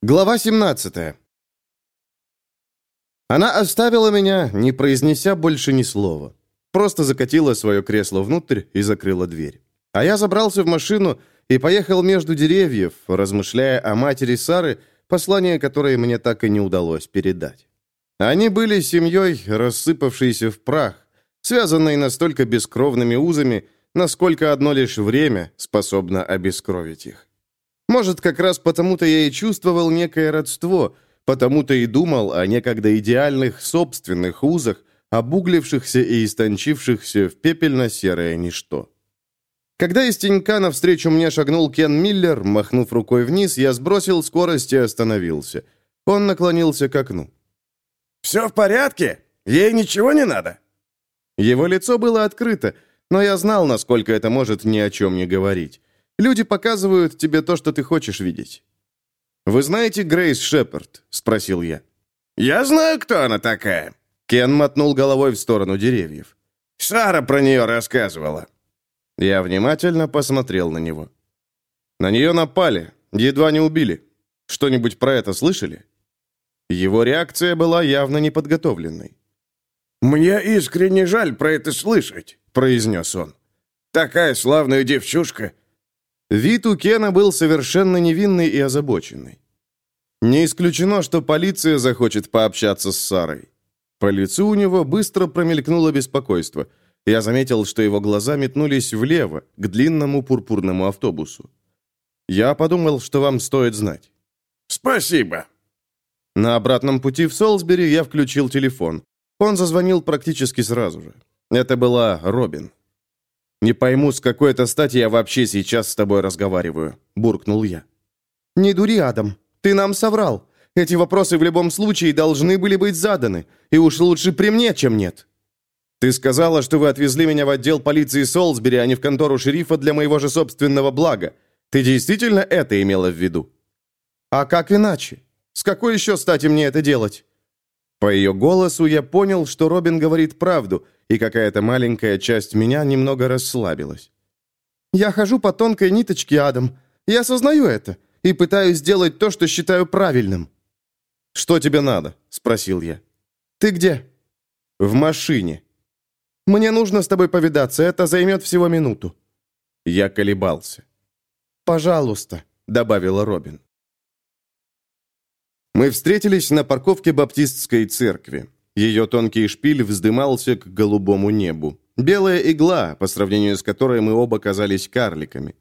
Глава 17 Она оставила меня, не произнеся больше ни слова. Просто закатила свое кресло внутрь и закрыла дверь. А я забрался в машину и поехал между деревьев, размышляя о матери Сары, послание которое мне так и не удалось передать. Они были семьей, рассыпавшейся в прах, связанной настолько бескровными узами, насколько одно лишь время способно обескровить их. Может, как раз потому-то я и чувствовал некое родство, потому-то и думал о некогда идеальных собственных узах, обуглившихся и истончившихся в пепельно-серое ничто. Когда из тенька навстречу мне шагнул Кен Миллер, махнув рукой вниз, я сбросил скорость и остановился. Он наклонился к окну. «Все в порядке? Ей ничего не надо?» Его лицо было открыто, но я знал, насколько это может ни о чем не говорить. Люди показывают тебе то, что ты хочешь видеть. «Вы знаете Грейс Шепард?» — спросил я. «Я знаю, кто она такая». Кен мотнул головой в сторону деревьев. «Сара про нее рассказывала». Я внимательно посмотрел на него. «На нее напали, едва не убили. Что-нибудь про это слышали?» Его реакция была явно неподготовленной. «Мне искренне жаль про это слышать», — произнес он. «Такая славная девчушка, Вид у Кена был совершенно невинный и озабоченный. Не исключено, что полиция захочет пообщаться с Сарой. По лицу у него быстро промелькнуло беспокойство. Я заметил, что его глаза метнулись влево, к длинному пурпурному автобусу. Я подумал, что вам стоит знать. «Спасибо». На обратном пути в Солсбери я включил телефон. Он зазвонил практически сразу же. Это была Робин. «Не пойму, с какой это стати я вообще сейчас с тобой разговариваю», — буркнул я. «Не дури, Адам. Ты нам соврал. Эти вопросы в любом случае должны были быть заданы, и уж лучше при мне, чем нет». «Ты сказала, что вы отвезли меня в отдел полиции Солсбери, а не в контору шерифа для моего же собственного блага. Ты действительно это имела в виду?» «А как иначе? С какой еще стати мне это делать?» По ее голосу я понял, что Робин говорит правду — и какая-то маленькая часть меня немного расслабилась. «Я хожу по тонкой ниточке, Адам. Я осознаю это и пытаюсь сделать то, что считаю правильным». «Что тебе надо?» — спросил я. «Ты где?» «В машине». «Мне нужно с тобой повидаться, это займет всего минуту». Я колебался. «Пожалуйста», — добавила Робин. Мы встретились на парковке Баптистской церкви. Ее тонкий шпиль вздымался к голубому небу. Белая игла, по сравнению с которой мы оба казались карликами.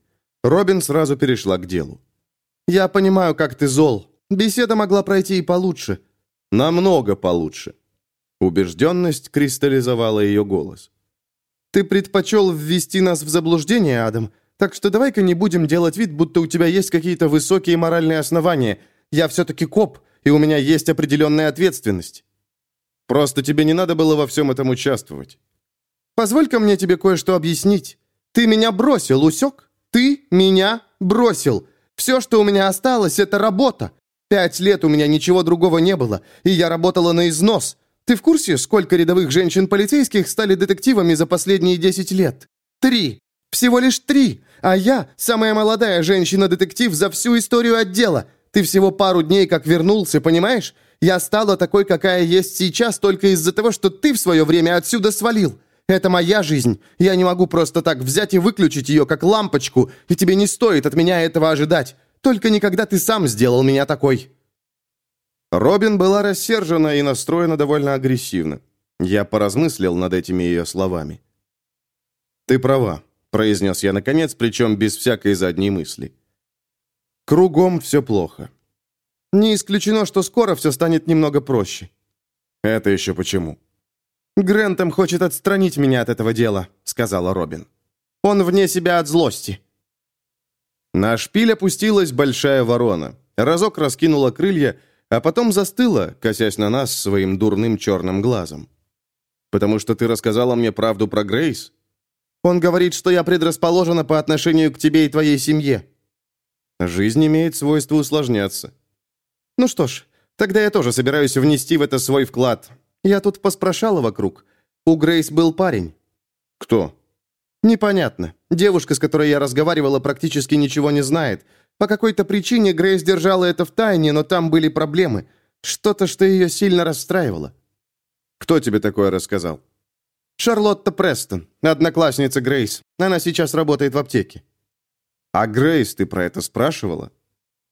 Робин сразу перешла к делу. «Я понимаю, как ты зол. Беседа могла пройти и получше. Намного получше». Убежденность кристаллизовала ее голос. «Ты предпочел ввести нас в заблуждение, Адам, так что давай-ка не будем делать вид, будто у тебя есть какие-то высокие моральные основания. Я все-таки коп, и у меня есть определенная ответственность». Просто тебе не надо было во всем этом участвовать. Позволь-ка мне тебе кое-что объяснить. Ты меня бросил, усек? Ты меня бросил. Все, что у меня осталось, это работа. Пять лет у меня ничего другого не было, и я работала на износ. Ты в курсе, сколько рядовых женщин-полицейских стали детективами за последние десять лет? Три. Всего лишь три. А я самая молодая женщина-детектив за всю историю отдела. Ты всего пару дней как вернулся, понимаешь? Я стала такой, какая есть сейчас, только из-за того, что ты в свое время отсюда свалил. Это моя жизнь. Я не могу просто так взять и выключить ее, как лампочку, и тебе не стоит от меня этого ожидать. Только никогда ты сам сделал меня такой». Робин была рассержена и настроена довольно агрессивно. Я поразмыслил над этими ее словами. «Ты права», — произнес я наконец, причем без всякой задней мысли. «Кругом все плохо. Не исключено, что скоро все станет немного проще». «Это еще почему?» «Грентом хочет отстранить меня от этого дела», — сказала Робин. «Он вне себя от злости». На шпиль опустилась большая ворона. Разок раскинула крылья, а потом застыла, косясь на нас своим дурным черным глазом. «Потому что ты рассказала мне правду про Грейс?» «Он говорит, что я предрасположена по отношению к тебе и твоей семье». «Жизнь имеет свойство усложняться. Ну что ж, тогда я тоже собираюсь внести в это свой вклад. Я тут поспрашала вокруг. У Грейс был парень. Кто? Непонятно. Девушка, с которой я разговаривала, практически ничего не знает. По какой-то причине Грейс держала это в тайне, но там были проблемы. Что-то, что ее сильно расстраивало. Кто тебе такое рассказал? Шарлотта Престон, одноклассница Грейс. Она сейчас работает в аптеке. А Грейс, ты про это спрашивала?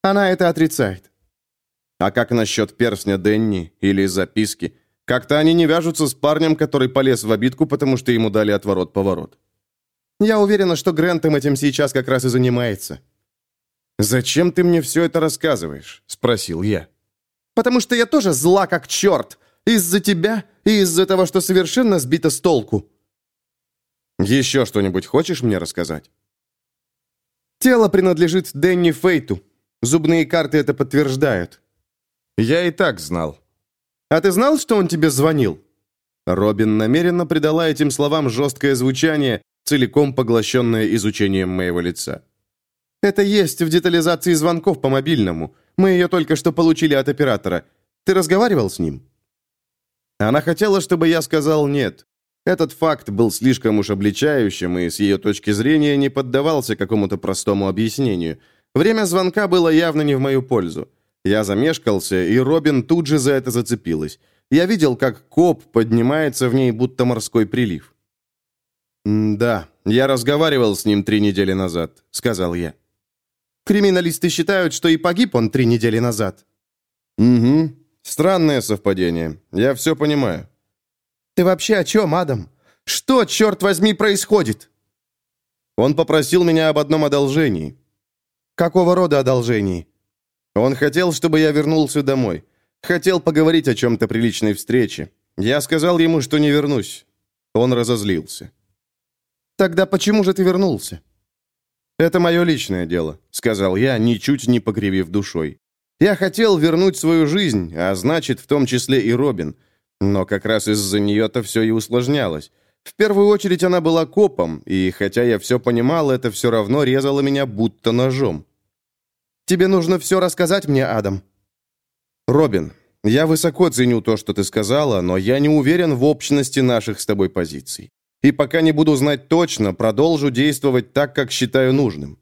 Она это отрицает. А как насчет перстня Денни или записки? Как-то они не вяжутся с парнем, который полез в обидку, потому что ему дали отворот-поворот. Я уверена, что Грентом этим сейчас как раз и занимается. «Зачем ты мне все это рассказываешь?» — спросил я. «Потому что я тоже зла как черт. Из-за тебя и из-за того, что совершенно сбита с толку». «Еще что-нибудь хочешь мне рассказать?» «Тело принадлежит Дэнни Фейту. Зубные карты это подтверждают». «Я и так знал». «А ты знал, что он тебе звонил?» Робин намеренно придала этим словам жесткое звучание, целиком поглощенное изучением моего лица. «Это есть в детализации звонков по мобильному. Мы ее только что получили от оператора. Ты разговаривал с ним?» Она хотела, чтобы я сказал «нет». Этот факт был слишком уж обличающим и с ее точки зрения не поддавался какому-то простому объяснению. Время звонка было явно не в мою пользу. Я замешкался, и Робин тут же за это зацепилась. Я видел, как коп поднимается в ней, будто морской прилив. «Да, я разговаривал с ним три недели назад», — сказал я. «Криминалисты считают, что и погиб он три недели назад». «Угу. Странное совпадение. Я все понимаю». «Ты вообще о чем, Адам? Что, черт возьми, происходит?» Он попросил меня об одном одолжении. «Какого рода одолжении?» Он хотел, чтобы я вернулся домой. Хотел поговорить о чем-то приличной встрече. Я сказал ему, что не вернусь. Он разозлился. «Тогда почему же ты вернулся?» «Это мое личное дело», — сказал я, ничуть не покривив душой. «Я хотел вернуть свою жизнь, а значит, в том числе и Робин. Но как раз из-за нее-то все и усложнялось. В первую очередь она была копом, и хотя я все понимал, это все равно резало меня будто ножом. Тебе нужно все рассказать мне, Адам». «Робин, я высоко ценю то, что ты сказала, но я не уверен в общности наших с тобой позиций. И пока не буду знать точно, продолжу действовать так, как считаю нужным».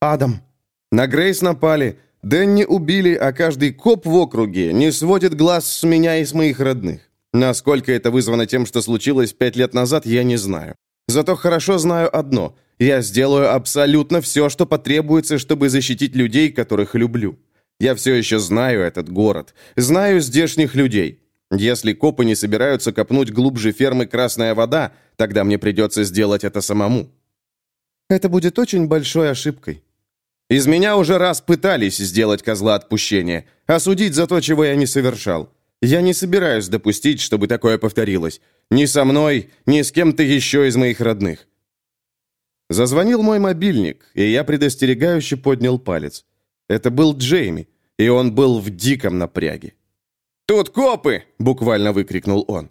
«Адам». На Грейс напали, Дэнни убили, а каждый коп в округе не сводит глаз с меня и с моих родных. Насколько это вызвано тем, что случилось пять лет назад, я не знаю. Зато хорошо знаю одно – я сделаю абсолютно все, что потребуется, чтобы защитить людей, которых люблю. Я все еще знаю этот город, знаю здешних людей. Если копы не собираются копнуть глубже фермы «Красная вода», тогда мне придется сделать это самому. Это будет очень большой ошибкой. Из меня уже раз пытались сделать козла отпущения, осудить за то, чего я не совершал. Я не собираюсь допустить, чтобы такое повторилось. Ни со мной, ни с кем-то еще из моих родных. Зазвонил мой мобильник, и я предостерегающе поднял палец. Это был Джейми, и он был в диком напряге. «Тут копы!» — буквально выкрикнул он.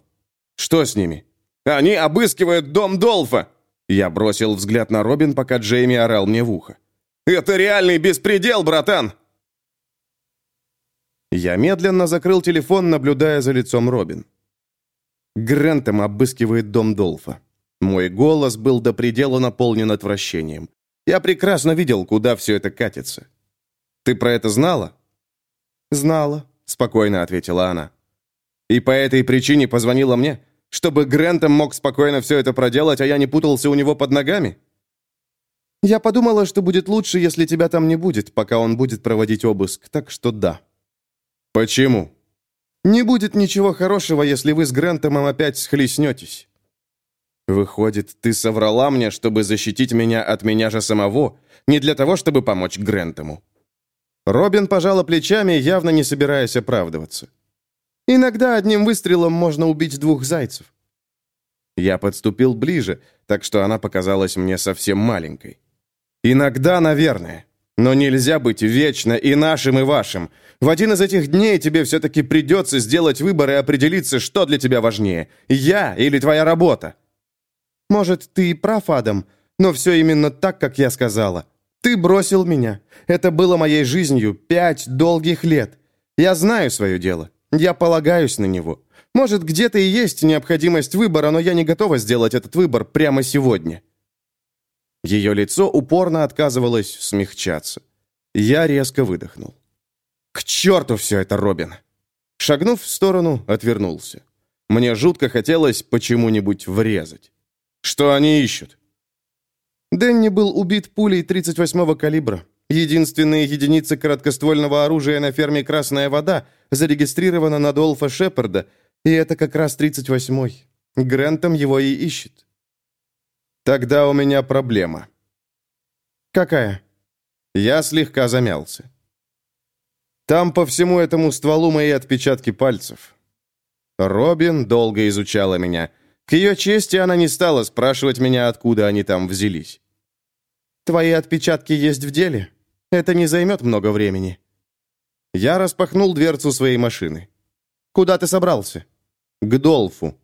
«Что с ними?» «Они обыскивают дом Долфа!» Я бросил взгляд на Робин, пока Джейми орал мне в ухо. «Это реальный беспредел, братан!» Я медленно закрыл телефон, наблюдая за лицом Робин. Грентом обыскивает дом Долфа. Мой голос был до предела наполнен отвращением. Я прекрасно видел, куда все это катится. «Ты про это знала?» «Знала», — спокойно ответила она. «И по этой причине позвонила мне, чтобы Грентом мог спокойно все это проделать, а я не путался у него под ногами?» «Я подумала, что будет лучше, если тебя там не будет, пока он будет проводить обыск, так что да». «Почему?» «Не будет ничего хорошего, если вы с Грентомом опять схлестнетесь». Выходит, ты соврала мне, чтобы защитить меня от меня же самого, не для того, чтобы помочь Грентому. Робин пожала плечами, явно не собираясь оправдываться. Иногда одним выстрелом можно убить двух зайцев. Я подступил ближе, так что она показалась мне совсем маленькой. Иногда, наверное. Но нельзя быть вечно и нашим, и вашим. В один из этих дней тебе все-таки придется сделать выбор и определиться, что для тебя важнее. Я или твоя работа. Может, ты и прав, Адам, но все именно так, как я сказала. Ты бросил меня. Это было моей жизнью пять долгих лет. Я знаю свое дело. Я полагаюсь на него. Может, где-то и есть необходимость выбора, но я не готова сделать этот выбор прямо сегодня». Ее лицо упорно отказывалось смягчаться. Я резко выдохнул. «К черту все это, Робин!» Шагнув в сторону, отвернулся. Мне жутко хотелось почему-нибудь врезать. Что они ищут? Дэнни был убит пулей 38-го калибра. Единственная единица короткоствольного оружия на ферме «Красная вода» зарегистрирована на Долфа Шепарда, и это как раз 38-й. Грентом его и ищет. Тогда у меня проблема. Какая? Я слегка замялся. Там по всему этому стволу мои отпечатки пальцев. Робин долго изучала меня. К ее чести она не стала спрашивать меня, откуда они там взялись. «Твои отпечатки есть в деле? Это не займет много времени». Я распахнул дверцу своей машины. «Куда ты собрался?» «К Долфу».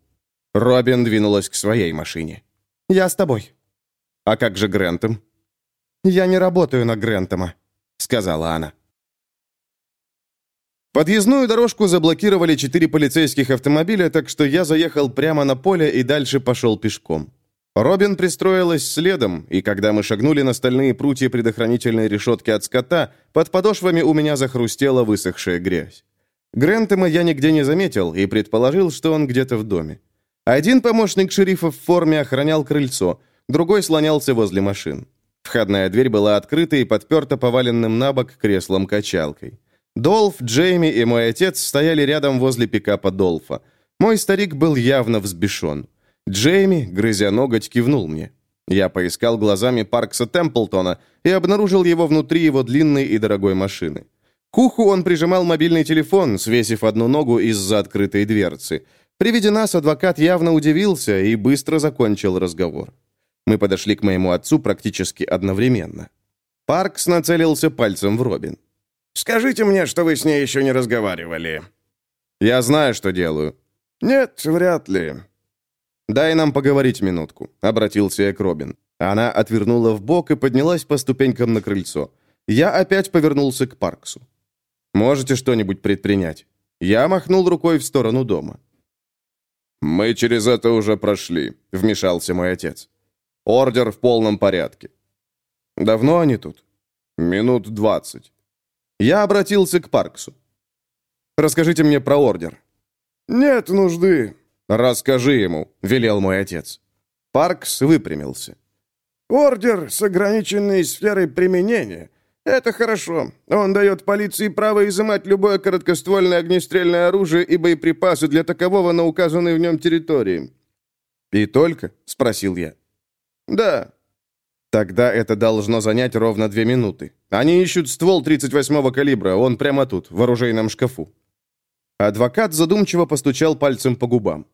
Робин двинулась к своей машине. «Я с тобой». «А как же Грентом?» «Я не работаю на Грентома», — сказала она. Подъездную дорожку заблокировали четыре полицейских автомобиля, так что я заехал прямо на поле и дальше пошел пешком. Робин пристроилась следом, и когда мы шагнули на стальные прутья предохранительной решетки от скота, под подошвами у меня захрустела высохшая грязь. Грентема я нигде не заметил и предположил, что он где-то в доме. Один помощник шерифа в форме охранял крыльцо, другой слонялся возле машин. Входная дверь была открыта и подперта поваленным на бок креслом-качалкой. Долф, Джейми и мой отец стояли рядом возле пикапа Долфа. Мой старик был явно взбешен. Джейми, грызя ноготь, кивнул мне. Я поискал глазами Паркса Темплтона и обнаружил его внутри его длинной и дорогой машины. К уху он прижимал мобильный телефон, свесив одну ногу из-за открытой дверцы. При виде нас адвокат явно удивился и быстро закончил разговор. Мы подошли к моему отцу практически одновременно. Паркс нацелился пальцем в Робин. Скажите мне, что вы с ней еще не разговаривали». «Я знаю, что делаю». «Нет, вряд ли». «Дай нам поговорить минутку», — обратился я к Робин. Она отвернула в бок и поднялась по ступенькам на крыльцо. Я опять повернулся к Парксу. «Можете что-нибудь предпринять?» Я махнул рукой в сторону дома. «Мы через это уже прошли», — вмешался мой отец. «Ордер в полном порядке». «Давно они тут?» «Минут двадцать». Я обратился к Парксу. «Расскажите мне про ордер». «Нет нужды». «Расскажи ему», — велел мой отец. Паркс выпрямился. «Ордер с ограниченной сферой применения. Это хорошо. Он дает полиции право изымать любое короткоствольное огнестрельное оружие и боеприпасы для такового на указанной в нем территории». «И только?» — спросил я. «Да». Тогда это должно занять ровно две минуты. Они ищут ствол 38-го калибра, он прямо тут, в оружейном шкафу. Адвокат задумчиво постучал пальцем по губам.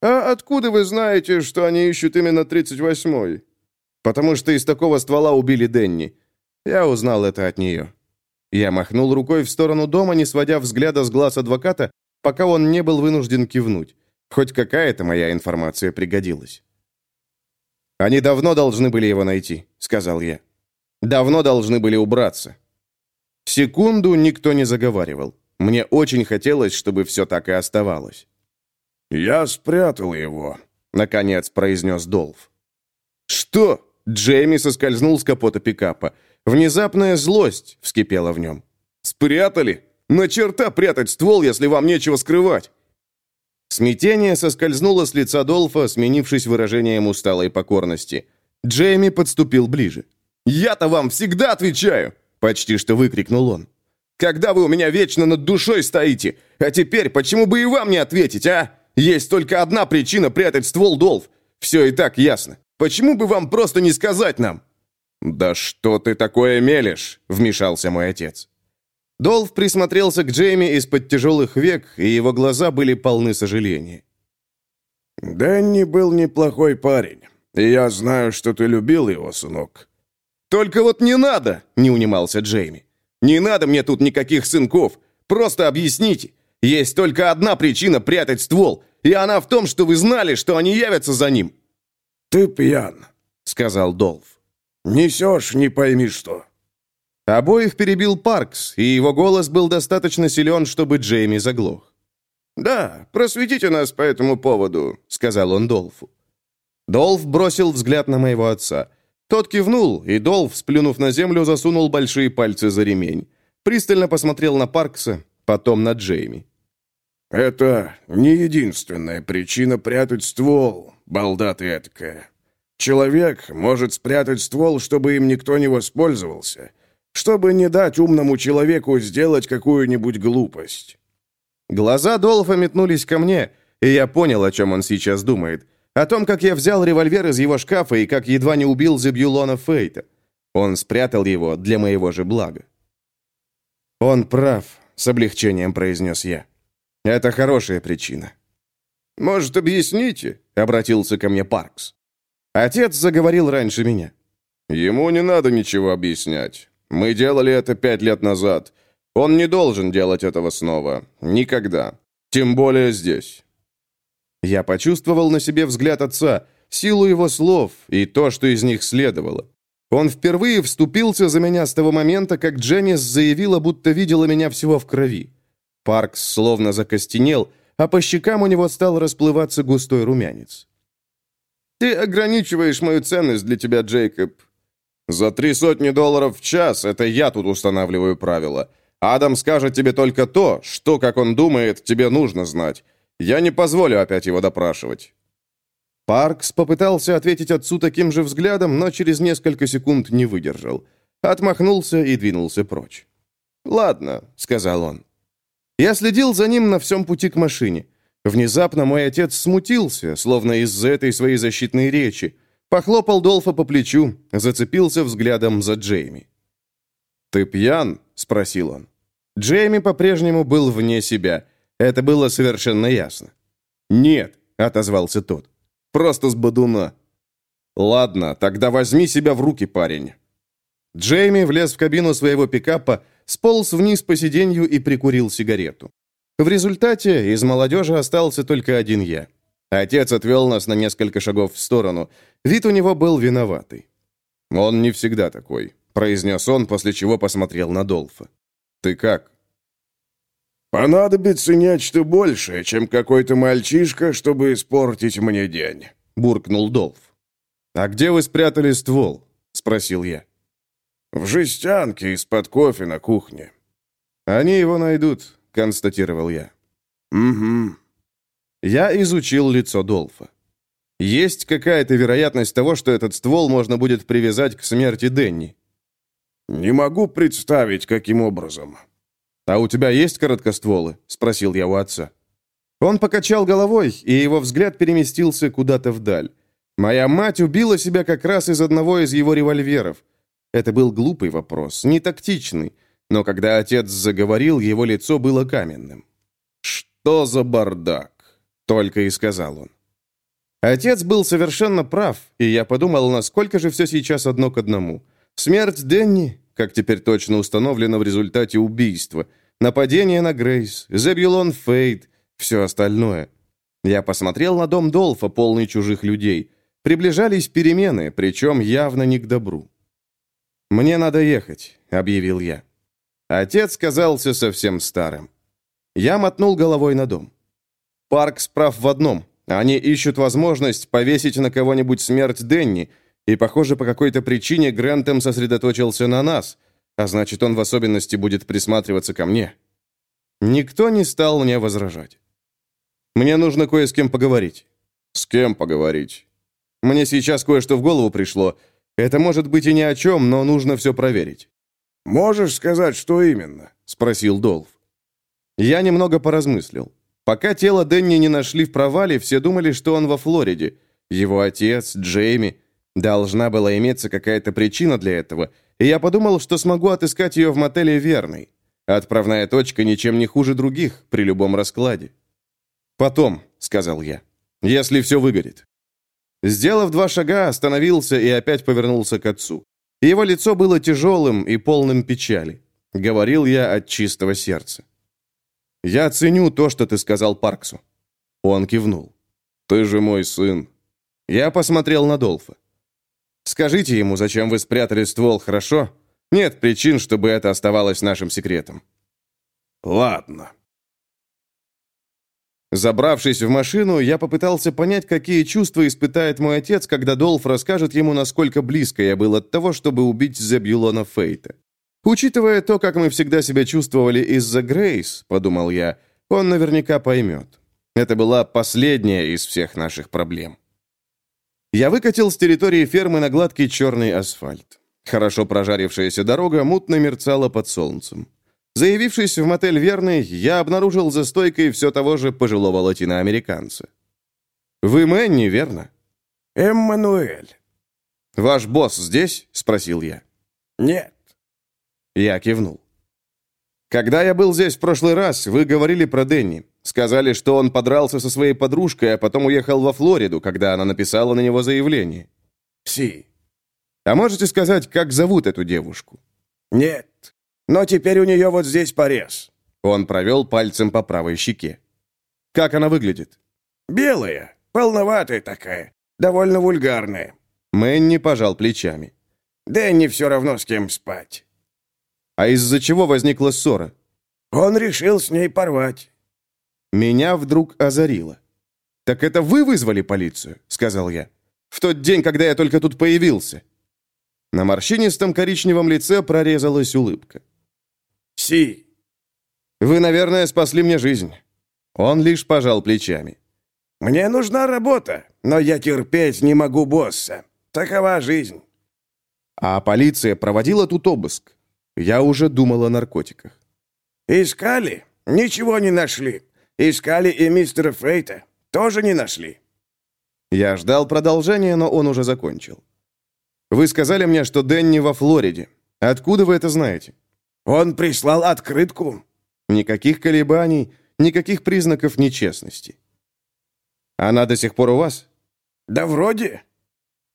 «А откуда вы знаете, что они ищут именно 38-й?» «Потому что из такого ствола убили Денни. Я узнал это от нее». Я махнул рукой в сторону дома, не сводя взгляда с глаз адвоката, пока он не был вынужден кивнуть. Хоть какая-то моя информация пригодилась. «Они давно должны были его найти», — сказал я. «Давно должны были убраться». Секунду никто не заговаривал. Мне очень хотелось, чтобы все так и оставалось. «Я спрятал его», — наконец произнес Долф. «Что?» — Джейми соскользнул с капота пикапа. Внезапная злость вскипела в нем. «Спрятали? На черта прятать ствол, если вам нечего скрывать!» Смятение соскользнуло с лица Долфа, сменившись выражением усталой покорности. Джейми подступил ближе. «Я-то вам всегда отвечаю!» — почти что выкрикнул он. «Когда вы у меня вечно над душой стоите? А теперь почему бы и вам не ответить, а? Есть только одна причина прятать ствол Долф. Все и так ясно. Почему бы вам просто не сказать нам?» «Да что ты такое мелешь?» — вмешался мой отец. Долф присмотрелся к Джейми из-под тяжелых век, и его глаза были полны сожаления. «Дэнни был неплохой парень, и я знаю, что ты любил его, сынок». «Только вот не надо!» — не унимался Джейми. «Не надо мне тут никаких сынков. Просто объясните. Есть только одна причина прятать ствол, и она в том, что вы знали, что они явятся за ним». «Ты пьян», — сказал Долф. «Несешь не пойми что». Обоих перебил Паркс, и его голос был достаточно силен, чтобы Джейми заглох. «Да, просветите нас по этому поводу», — сказал он Долфу. Долф бросил взгляд на моего отца. Тот кивнул, и Долф, сплюнув на землю, засунул большие пальцы за ремень. Пристально посмотрел на Паркса, потом на Джейми. «Это не единственная причина прятать ствол, балда ты эткая. Человек может спрятать ствол, чтобы им никто не воспользовался, чтобы не дать умному человеку сделать какую-нибудь глупость». Глаза Долфа метнулись ко мне, и я понял, о чем он сейчас думает. О том, как я взял револьвер из его шкафа и как едва не убил Зебьюлона Фейта. Он спрятал его для моего же блага. «Он прав», — с облегчением произнес я. «Это хорошая причина». «Может, объясните?» — обратился ко мне Паркс. Отец заговорил раньше меня. «Ему не надо ничего объяснять. Мы делали это пять лет назад. Он не должен делать этого снова. Никогда. Тем более здесь. Я почувствовал на себе взгляд отца, силу его слов и то, что из них следовало. Он впервые вступился за меня с того момента, как Дженнис заявила, будто видела меня всего в крови. Паркс словно закостенел, а по щекам у него стал расплываться густой румянец. «Ты ограничиваешь мою ценность для тебя, Джейкоб. За три сотни долларов в час это я тут устанавливаю правила. Адам скажет тебе только то, что, как он думает, тебе нужно знать. Я не позволю опять его допрашивать». Паркс попытался ответить отцу таким же взглядом, но через несколько секунд не выдержал. Отмахнулся и двинулся прочь. «Ладно», — сказал он. Я следил за ним на всем пути к машине. Внезапно мой отец смутился, словно из-за этой своей защитной речи. Похлопал Долфа по плечу, зацепился взглядом за Джейми. «Ты пьян?» — спросил он. Джейми по-прежнему был вне себя. Это было совершенно ясно. «Нет», — отозвался тот. «Просто с бодуна». «Ладно, тогда возьми себя в руки, парень». Джейми влез в кабину своего пикапа, сполз вниз по сиденью и прикурил сигарету. В результате из молодежи остался только один я. Отец отвел нас на несколько шагов в сторону. Вид у него был виноватый. «Он не всегда такой», — произнес он, после чего посмотрел на Долфа. «Ты как?» «Понадобится нечто большее, чем какой-то мальчишка, чтобы испортить мне день», — буркнул Долф. «А где вы спрятали ствол?» — спросил я. «В жестянке из-под кофе на кухне». «Они его найдут», — констатировал я. «Угу». Я изучил лицо Долфа. Есть какая-то вероятность того, что этот ствол можно будет привязать к смерти Денни. «Не могу представить, каким образом». «А у тебя есть короткостволы?» — спросил я у отца. Он покачал головой, и его взгляд переместился куда-то вдаль. Моя мать убила себя как раз из одного из его револьверов. Это был глупый вопрос, не тактичный, но когда отец заговорил, его лицо было каменным. «Что за бардак?» — только и сказал он. Отец был совершенно прав, и я подумал, насколько же все сейчас одно к одному. Смерть Денни, как теперь точно установлено в результате убийства, нападение на Грейс, Зебюлон Фейт, все остальное. Я посмотрел на дом Долфа, полный чужих людей. Приближались перемены, причем явно не к добру. «Мне надо ехать», — объявил я. Отец казался совсем старым. Я мотнул головой на дом. Парк справ в одном. Они ищут возможность повесить на кого-нибудь смерть Денни, и, похоже, по какой-то причине Грентем сосредоточился на нас, а значит, он в особенности будет присматриваться ко мне. Никто не стал мне возражать. Мне нужно кое с кем поговорить. С кем поговорить? Мне сейчас кое-что в голову пришло. Это может быть и ни о чем, но нужно все проверить. «Можешь сказать, что именно?» — спросил Долф. Я немного поразмыслил. Пока тело Денни не нашли в провале, все думали, что он во Флориде. Его отец, Джейми, Должна была иметься какая-то причина для этого, и я подумал, что смогу отыскать ее в мотеле «Верный». Отправная точка ничем не хуже других при любом раскладе. «Потом», — сказал я, — «если все выгорит». Сделав два шага, остановился и опять повернулся к отцу. Его лицо было тяжелым и полным печали. Говорил я от чистого сердца. «Я ценю то, что ты сказал Парксу». Он кивнул. «Ты же мой сын». Я посмотрел на Долфа. Скажите ему, зачем вы спрятали ствол, хорошо? Нет причин, чтобы это оставалось нашим секретом». «Ладно», Забравшись в машину, я попытался понять, какие чувства испытает мой отец, когда Долф расскажет ему, насколько близко я был от того, чтобы убить Зебюлона Фейта. Учитывая то, как мы всегда себя чувствовали из-за Грейс, подумал я, он наверняка поймет. Это была последняя из всех наших проблем. Я выкатил с территории фермы на гладкий черный асфальт. Хорошо прожарившаяся дорога мутно мерцала под солнцем. Заявившись в мотель «Верный», я обнаружил за стойкой все того же пожилого латиноамериканца. «Вы Мэнни, верно?» «Эммануэль». «Ваш босс здесь?» — спросил я. «Нет». Я кивнул. «Когда я был здесь в прошлый раз, вы говорили про Дэнни. Сказали, что он подрался со своей подружкой, а потом уехал во Флориду, когда она написала на него заявление». «Си». «А можете сказать, как зовут эту девушку?» «Нет». Но теперь у нее вот здесь порез». Он провел пальцем по правой щеке. «Как она выглядит?» «Белая, полноватая такая, довольно вульгарная». Мэнни пожал плечами. «Дэнни все равно с кем спать». «А из-за чего возникла ссора?» «Он решил с ней порвать». Меня вдруг озарило. «Так это вы вызвали полицию?» — сказал я. «В тот день, когда я только тут появился». На морщинистом коричневом лице прорезалась улыбка. Си!» «Вы, наверное, спасли мне жизнь». Он лишь пожал плечами. «Мне нужна работа, но я терпеть не могу босса. Такова жизнь». А полиция проводила тут обыск. Я уже думал о наркотиках. «Искали? Ничего не нашли. Искали и мистера Фрейта. Тоже не нашли». Я ждал продолжения, но он уже закончил. «Вы сказали мне, что Дэнни во Флориде. Откуда вы это знаете?» Он прислал открытку. Никаких колебаний, никаких признаков нечестности. Она до сих пор у вас? Да вроде.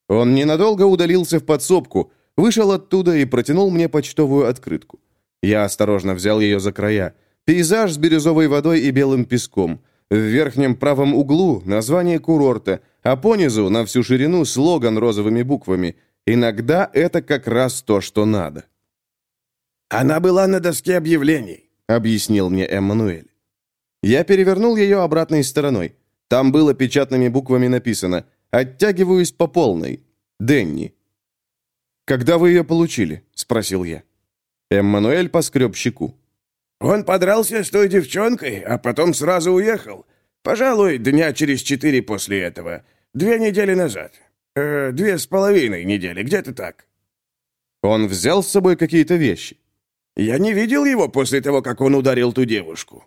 Он ненадолго удалился в подсобку, вышел оттуда и протянул мне почтовую открытку. Я осторожно взял ее за края. Пейзаж с бирюзовой водой и белым песком. В верхнем правом углу название курорта, а понизу на всю ширину слоган розовыми буквами. Иногда это как раз то, что надо. «Она была на доске объявлений», — объяснил мне Эммануэль. Я перевернул ее обратной стороной. Там было печатными буквами написано «Оттягиваюсь по полной. Денни». «Когда вы ее получили?» — спросил я. Эммануэль поскреб щеку. «Он подрался с той девчонкой, а потом сразу уехал. Пожалуй, дня через четыре после этого. Две недели назад. Э, две с половиной недели, где-то так». «Он взял с собой какие-то вещи?» Я не видел его после того, как он ударил ту девушку».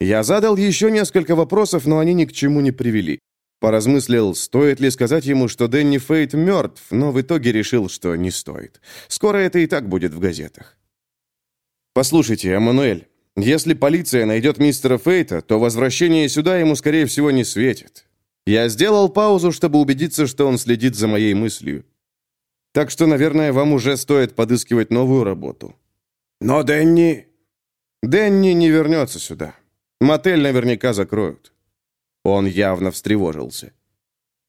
Я задал еще несколько вопросов, но они ни к чему не привели. Поразмыслил, стоит ли сказать ему, что Дэнни Фейт мертв, но в итоге решил, что не стоит. Скоро это и так будет в газетах. «Послушайте, Эммануэль, если полиция найдет мистера Фейта, то возвращение сюда ему, скорее всего, не светит. Я сделал паузу, чтобы убедиться, что он следит за моей мыслью. Так что, наверное, вам уже стоит подыскивать новую работу. «Но Дэнни...» «Дэнни не вернется сюда. Мотель наверняка закроют». Он явно встревожился.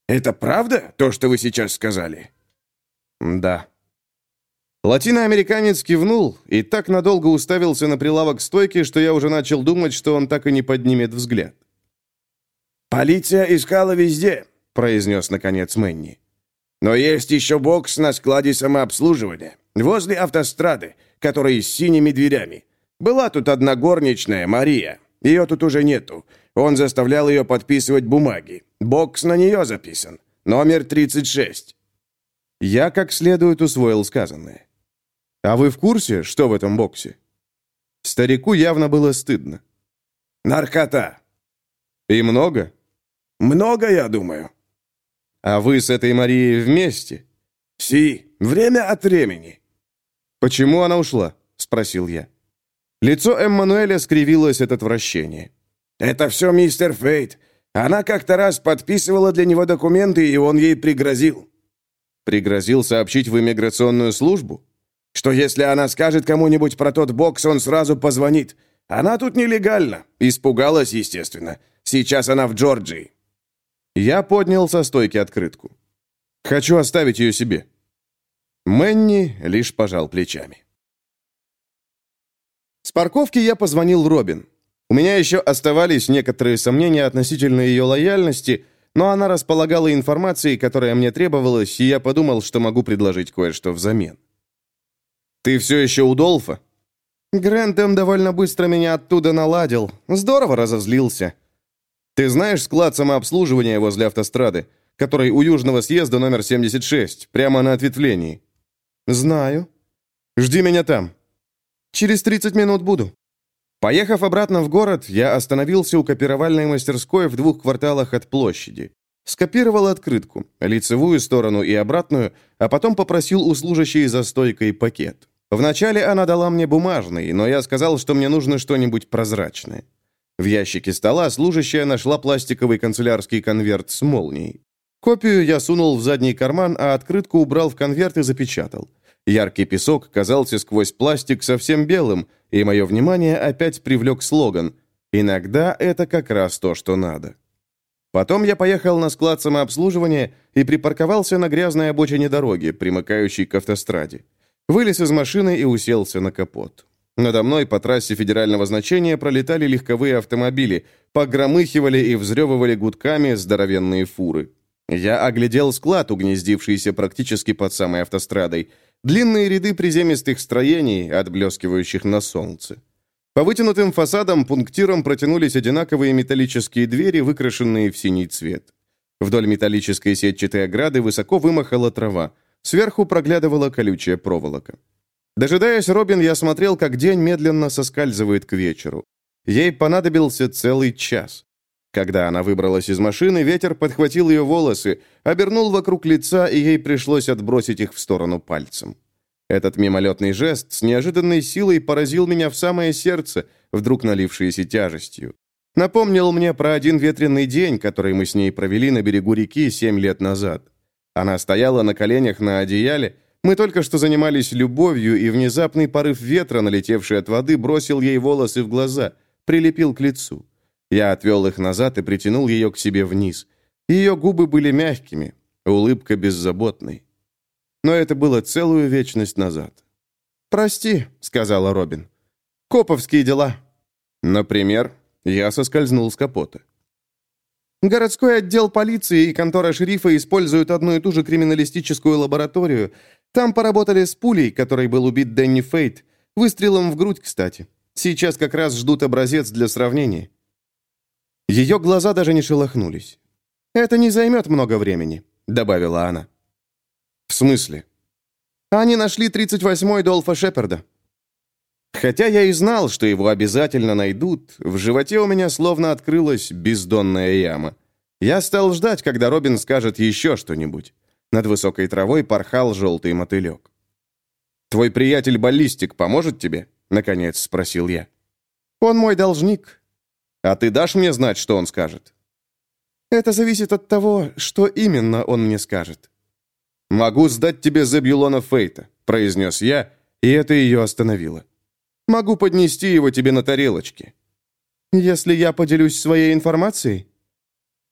«Это правда, то, что вы сейчас сказали?» «Да». Латиноамериканец кивнул и так надолго уставился на прилавок стойки, что я уже начал думать, что он так и не поднимет взгляд. «Полиция искала везде», — произнес наконец Мэнни. «Но есть еще бокс на складе самообслуживания, возле автострады, который с синими дверями. Была тут одна горничная, Мария. Ее тут уже нету. Он заставлял ее подписывать бумаги. Бокс на нее записан. Номер 36. Я как следует усвоил сказанное. А вы в курсе, что в этом боксе? Старику явно было стыдно. Наркота. И много? Много, я думаю. А вы с этой Марией вместе? Си, время от времени. «Почему она ушла?» — спросил я. Лицо Эммануэля скривилось от отвращения. «Это все мистер Фейт. Она как-то раз подписывала для него документы, и он ей пригрозил». «Пригрозил сообщить в иммиграционную службу?» «Что если она скажет кому-нибудь про тот бокс, он сразу позвонит. Она тут нелегально. Испугалась, естественно. Сейчас она в Джорджии». Я поднял со стойки открытку. «Хочу оставить ее себе». Мэнни лишь пожал плечами. С парковки я позвонил Робин. У меня еще оставались некоторые сомнения относительно ее лояльности, но она располагала информацией, которая мне требовалась, и я подумал, что могу предложить кое-что взамен. «Ты все еще у Долфа?» Грентем довольно быстро меня оттуда наладил. Здорово разозлился. Ты знаешь склад самообслуживания возле автострады, который у Южного съезда номер 76, прямо на ответвлении? Знаю. Жди меня там. Через 30 минут буду. Поехав обратно в город, я остановился у копировальной мастерской в двух кварталах от площади. Скопировал открытку, лицевую сторону и обратную, а потом попросил у служащей за стойкой пакет. Вначале она дала мне бумажный, но я сказал, что мне нужно что-нибудь прозрачное. В ящике стола служащая нашла пластиковый канцелярский конверт с молнией. Копию я сунул в задний карман, а открытку убрал в конверт и запечатал. Яркий песок казался сквозь пластик совсем белым, и мое внимание опять привлек слоган «Иногда это как раз то, что надо». Потом я поехал на склад самообслуживания и припарковался на грязной обочине дороги, примыкающей к автостраде. Вылез из машины и уселся на капот. Надо мной по трассе федерального значения пролетали легковые автомобили, погромыхивали и взрёвывали гудками здоровенные фуры. Я оглядел склад, угнездившийся практически под самой автострадой. Длинные ряды приземистых строений, отблескивающих на солнце. По вытянутым фасадам пунктиром протянулись одинаковые металлические двери, выкрашенные в синий цвет. Вдоль металлической сетчатой ограды высоко вымахала трава. Сверху проглядывала колючая проволока. Дожидаясь Робин, я смотрел, как день медленно соскальзывает к вечеру. Ей понадобился целый час. Когда она выбралась из машины, ветер подхватил ее волосы, обернул вокруг лица, и ей пришлось отбросить их в сторону пальцем. Этот мимолетный жест с неожиданной силой поразил меня в самое сердце, вдруг налившееся тяжестью. Напомнил мне про один ветреный день, который мы с ней провели на берегу реки семь лет назад. Она стояла на коленях на одеяле. Мы только что занимались любовью, и внезапный порыв ветра, налетевший от воды, бросил ей волосы в глаза, прилепил к лицу. Я отвел их назад и притянул ее к себе вниз. Ее губы были мягкими, улыбка беззаботной. Но это было целую вечность назад. «Прости», — сказала Робин. «Коповские дела». «Например?» Я соскользнул с капота. Городской отдел полиции и контора шерифа используют одну и ту же криминалистическую лабораторию. Там поработали с пулей, которой был убит Дэнни Фейт. Выстрелом в грудь, кстати. Сейчас как раз ждут образец для сравнения. Ее глаза даже не шелохнулись. «Это не займет много времени», — добавила она. «В смысле?» «Они нашли 38-й Долфа Шепарда». Хотя я и знал, что его обязательно найдут, в животе у меня словно открылась бездонная яма. Я стал ждать, когда Робин скажет еще что-нибудь. Над высокой травой порхал желтый мотылек. «Твой приятель-баллистик поможет тебе?» — наконец спросил я. «Он мой должник». «А ты дашь мне знать, что он скажет?» «Это зависит от того, что именно он мне скажет». «Могу сдать тебе Зебюлона Фейта», — произнес я, и это ее остановило. Могу поднести его тебе на тарелочке». «Если я поделюсь своей информацией?»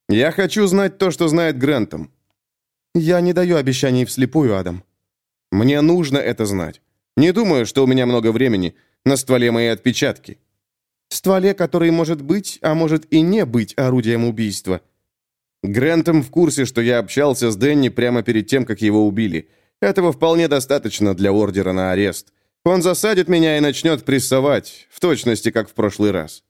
«Я хочу знать то, что знает Грантом». «Я не даю обещаний вслепую, Адам». «Мне нужно это знать. Не думаю, что у меня много времени. На стволе мои отпечатки». «Стволе, который может быть, а может и не быть орудием убийства». Грантом в курсе, что я общался с Дэнни прямо перед тем, как его убили. Этого вполне достаточно для ордера на арест. Он засадит меня и начнет прессовать, в точности, как в прошлый раз.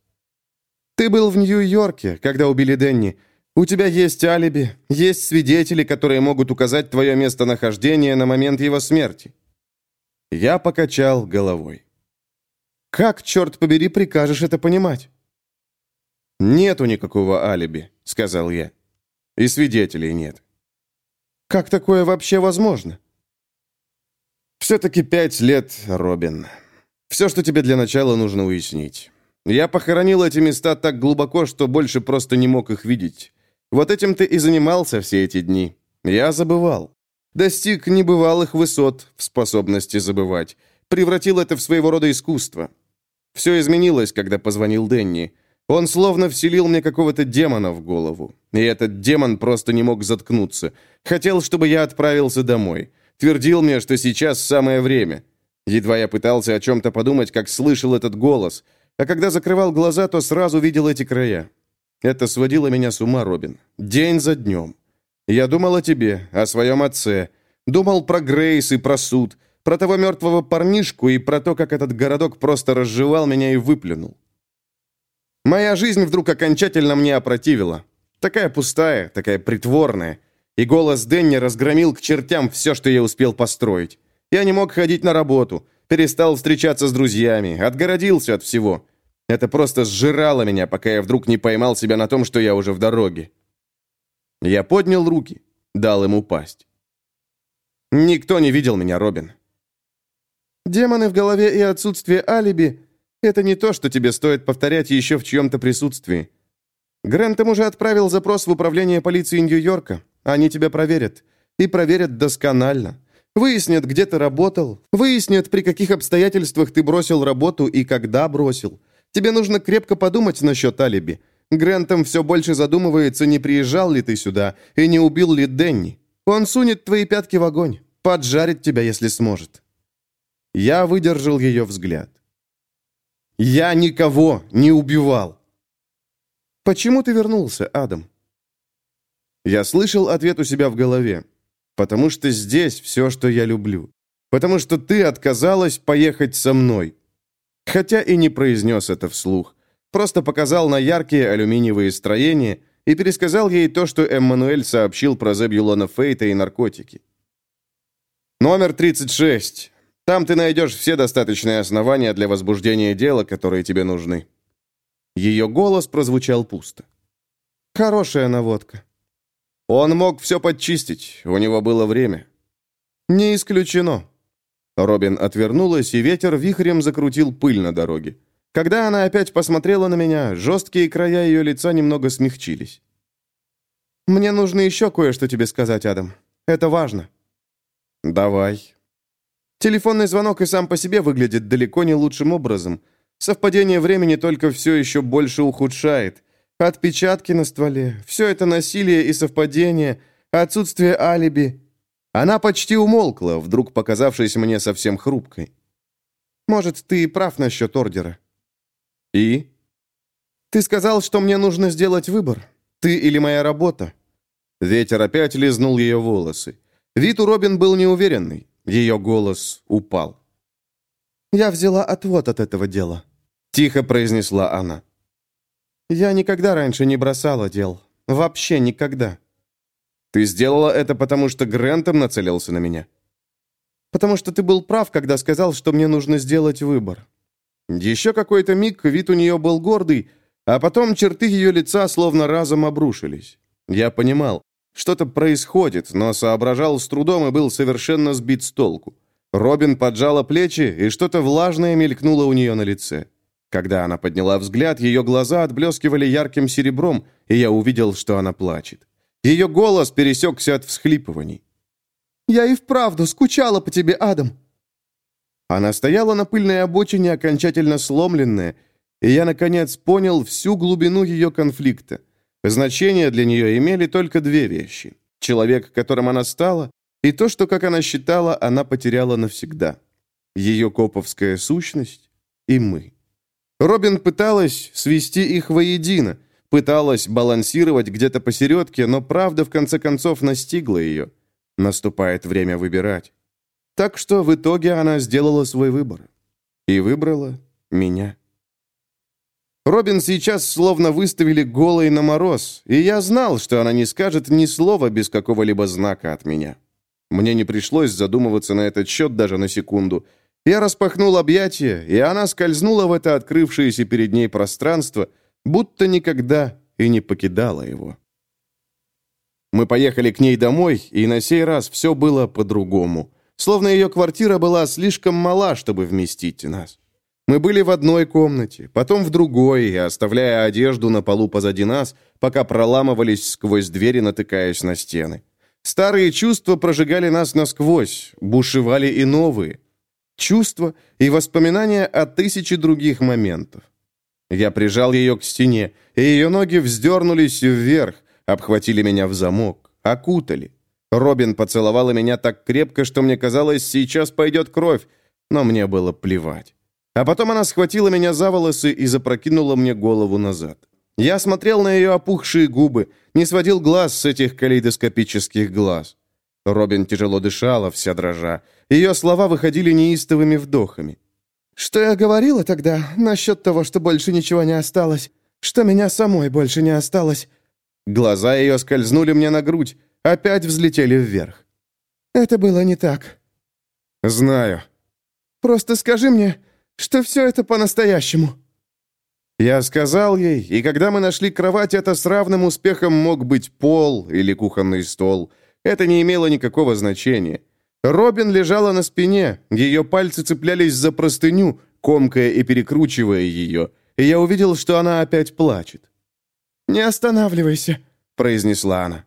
Ты был в Нью-Йорке, когда убили Денни. У тебя есть алиби, есть свидетели, которые могут указать твое местонахождение на момент его смерти. Я покачал головой. Как, черт побери, прикажешь это понимать? «Нету никакого алиби», — сказал я. «И свидетелей нет». «Как такое вообще возможно?» «Все-таки пять лет, Робин. Все, что тебе для начала нужно уяснить. Я похоронил эти места так глубоко, что больше просто не мог их видеть. Вот этим ты и занимался все эти дни. Я забывал. Достиг небывалых высот в способности забывать. Превратил это в своего рода искусство. Все изменилось, когда позвонил Денни. Он словно вселил мне какого-то демона в голову. И этот демон просто не мог заткнуться. Хотел, чтобы я отправился домой. Твердил мне, что сейчас самое время. Едва я пытался о чем-то подумать, как слышал этот голос. а когда закрывал глаза, то сразу видел эти края. Это сводило меня с ума, Робин. День за днем. Я думал о тебе, о своем отце. Думал про Грейс и про суд, про того мертвого парнишку и про то, как этот городок просто разжевал меня и выплюнул. Моя жизнь вдруг окончательно мне опротивила. Такая пустая, такая притворная. И голос Дэнни разгромил к чертям все, что я успел построить. Я не мог ходить на работу, перестал встречаться с друзьями, отгородился от всего. Это просто сжирало меня, пока я вдруг не поймал себя на том, что я уже в дороге. Я поднял руки, дал ему упасть. Никто не видел меня, Робин. Демоны в голове и отсутствие алиби — это не то, что тебе стоит повторять еще в чьем-то присутствии. Грантом уже отправил запрос в управление полиции Нью-Йорка. Они тебя проверят. И проверят досконально. Выяснят, где ты работал. Выяснят, при каких обстоятельствах ты бросил работу и когда бросил. Тебе нужно крепко подумать насчет алиби. Грентом все больше задумывается, не приезжал ли ты сюда и не убил ли Денни. Он сунет твои пятки в огонь, поджарит тебя, если сможет. Я выдержал ее взгляд. Я никого не убивал. Почему ты вернулся, Адам? Я слышал ответ у себя в голове. Потому что здесь все, что я люблю. Потому что ты отказалась поехать со мной. Хотя и не произнес это вслух. Просто показал на яркие алюминиевые строения и пересказал ей то, что Эммануэль сообщил про Зебюлона Фейта и наркотики. «Номер 36. Там ты найдешь все достаточные основания для возбуждения дела, которые тебе нужны». Ее голос прозвучал пусто. «Хорошая наводка». Он мог все подчистить, у него было время. «Не исключено». Робин отвернулась, и ветер вихрем закрутил пыль на дороге. Когда она опять посмотрела на меня, жесткие края ее лица немного смягчились. «Мне нужно еще кое-что тебе сказать, Адам. Это важно». «Давай». Телефонный звонок и сам по себе выглядит далеко не лучшим образом. Совпадение времени только все еще больше ухудшает. Отпечатки на стволе, все это насилие и совпадение, отсутствие алиби. Она почти умолкла, вдруг показавшись мне совсем хрупкой. «Может, ты и прав насчет ордера. «И?» «Ты сказал, что мне нужно сделать выбор. Ты или моя работа?» Ветер опять лизнул ее волосы. Вид у Робин был неуверенный. Ее голос упал. «Я взяла отвод от этого дела», — тихо произнесла она. «Я никогда раньше не бросала дел. Вообще никогда». «Ты сделала это, потому что Грентом нацелился на меня?» «Потому что ты был прав, когда сказал, что мне нужно сделать выбор. Еще какой-то миг вид у нее был гордый, а потом черты ее лица словно разом обрушились. Я понимал, что-то происходит, но соображал с трудом и был совершенно сбит с толку. Робин поджала плечи, и что-то влажное мелькнуло у нее на лице. Когда она подняла взгляд, ее глаза отблескивали ярким серебром, и я увидел, что она плачет. Ее голос пересекся от всхлипываний. «Я и вправду скучала по тебе, Адам. Она стояла на пыльной обочине, окончательно сломленная, и я, наконец, понял всю глубину ее конфликта. Значение для нее имели только две вещи. Человек, которым она стала, и то, что, как она считала, она потеряла навсегда. Ее коповская сущность и мы. Робин пыталась свести их воедино, пыталась балансировать где-то посередке, но правда в конце концов настигла ее. Наступает время выбирать. Так что в итоге она сделала свой выбор. И выбрала меня. Робин сейчас словно выставили голой на мороз, и я знал, что она не скажет ни слова без какого-либо знака от меня. Мне не пришлось задумываться на этот счет даже на секунду. Я распахнул объятия, и она скользнула в это открывшееся перед ней пространство, будто никогда и не покидала его. Мы поехали к ней домой, и на сей раз все было по-другому. Словно ее квартира была слишком мала, чтобы вместить нас. Мы были в одной комнате, потом в другой, оставляя одежду на полу позади нас, пока проламывались сквозь двери, натыкаясь на стены. Старые чувства прожигали нас насквозь, бушевали и новые. Чувства и воспоминания о тысяче других моментов. Я прижал ее к стене, и ее ноги вздернулись вверх, обхватили меня в замок, окутали. Робин поцеловала меня так крепко, что мне казалось, сейчас пойдет кровь, но мне было плевать. А потом она схватила меня за волосы и запрокинула мне голову назад. Я смотрел на ее опухшие губы, не сводил глаз с этих калейдоскопических глаз. Робин тяжело дышала, вся дрожа. Ее слова выходили неистовыми вдохами. «Что я говорила тогда насчет того, что больше ничего не осталось? Что меня самой больше не осталось?» Глаза ее скользнули мне на грудь, опять взлетели вверх. «Это было не так». «Знаю». «Просто скажи мне, что все это по-настоящему». Я сказал ей, и когда мы нашли кровать, это с равным успехом мог быть пол или кухонный стол. Это не имело никакого значения. Робин лежала на спине, ее пальцы цеплялись за простыню, комкая и перекручивая ее, и я увидел, что она опять плачет. «Не останавливайся», — произнесла она.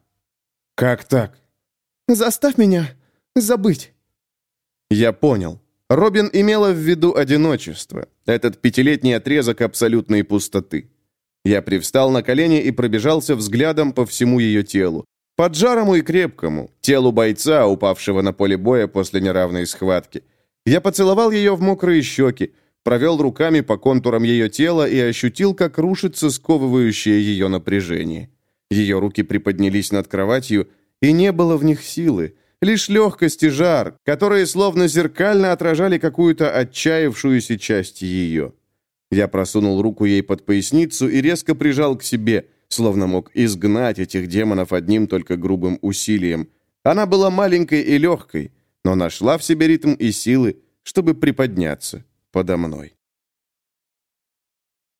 «Как так?» «Заставь меня забыть». Я понял. Робин имела в виду одиночество, этот пятилетний отрезок абсолютной пустоты. Я привстал на колени и пробежался взглядом по всему ее телу. Поджарому и крепкому, телу бойца, упавшего на поле боя после неравной схватки. Я поцеловал ее в мокрые щеки, провел руками по контурам ее тела и ощутил, как рушится сковывающее ее напряжение. Ее руки приподнялись над кроватью, и не было в них силы, лишь легкость и жар, которые словно зеркально отражали какую-то отчаявшуюся часть ее. Я просунул руку ей под поясницу и резко прижал к себе, словно мог изгнать этих демонов одним только грубым усилием. Она была маленькой и легкой, но нашла в себе ритм и силы, чтобы приподняться подо мной.